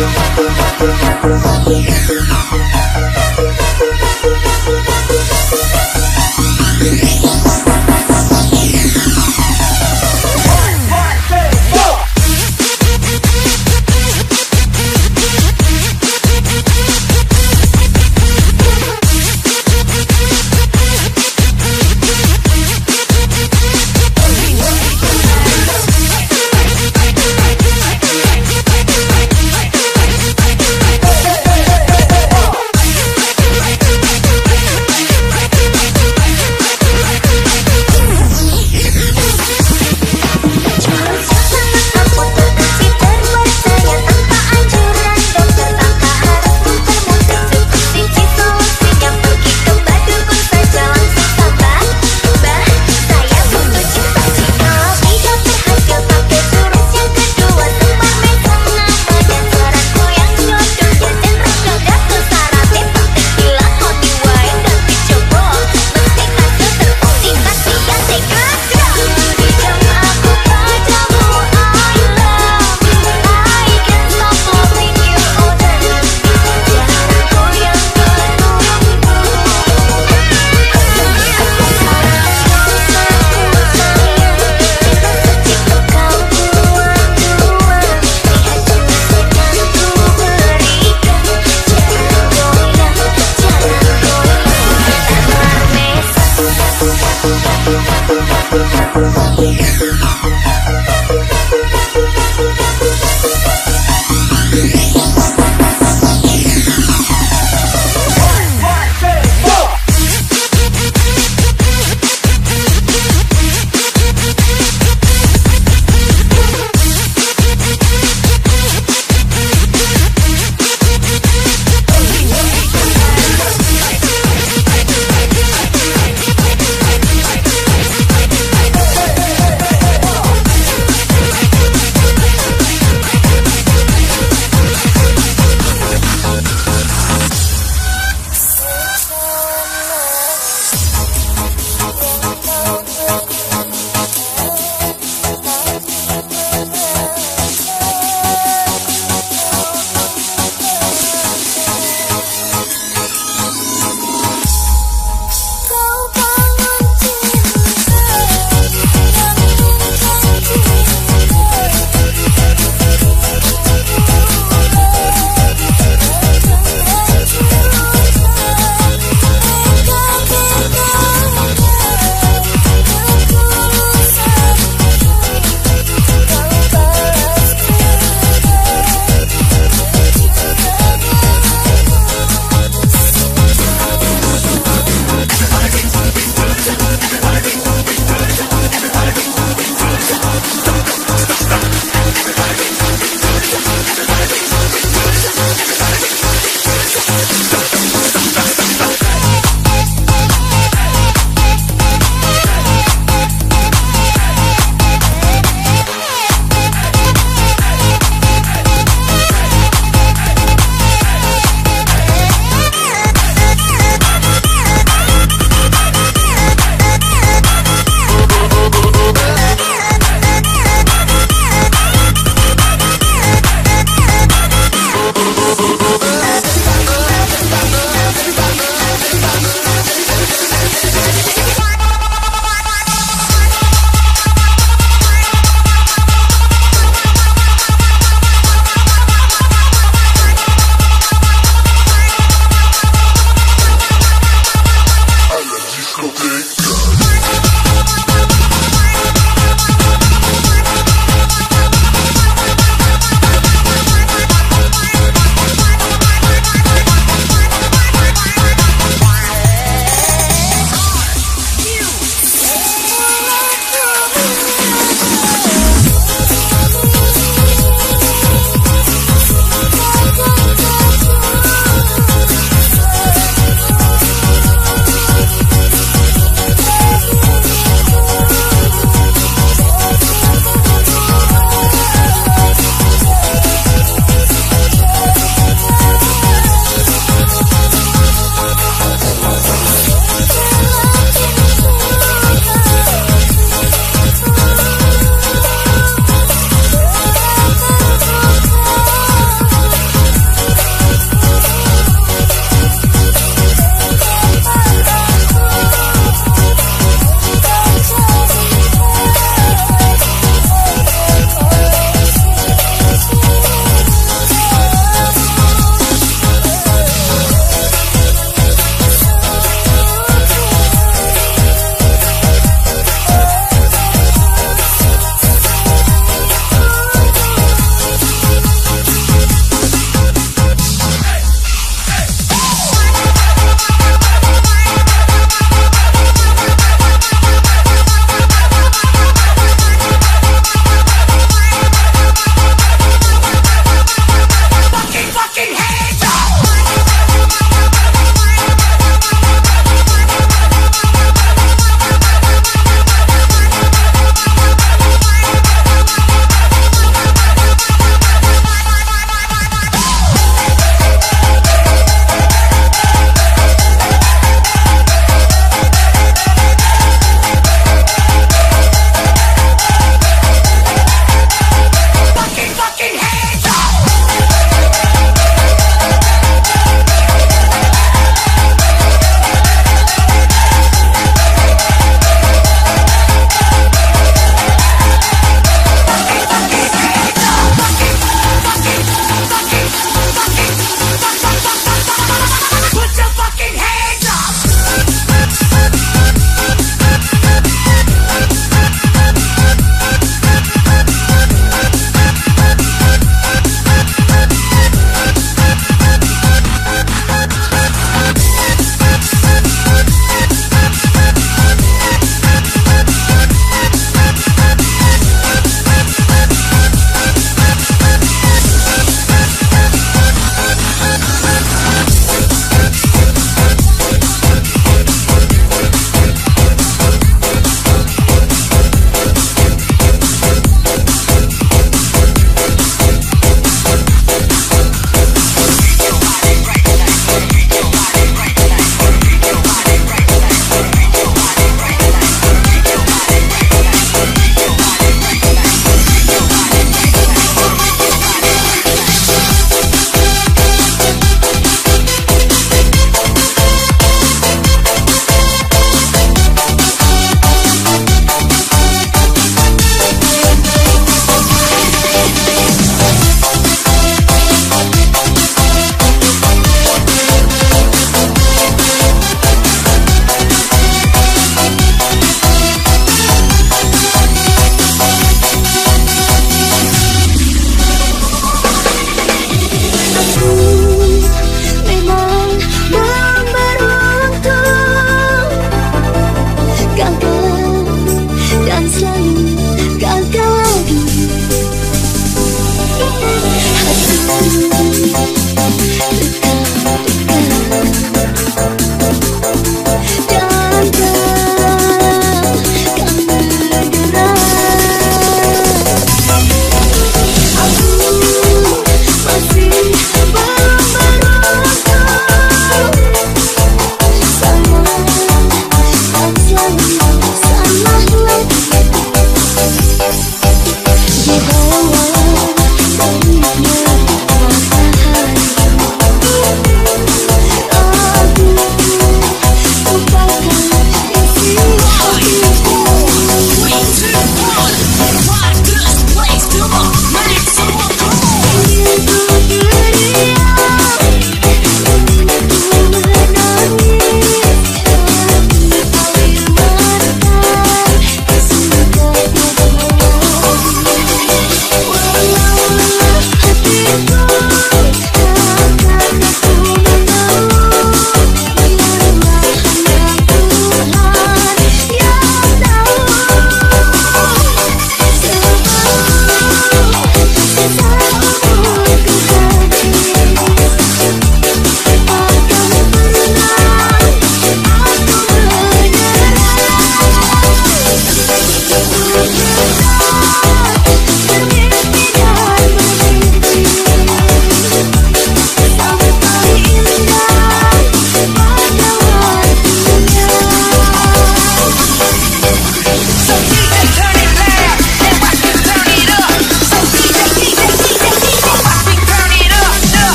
Thank you.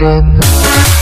Again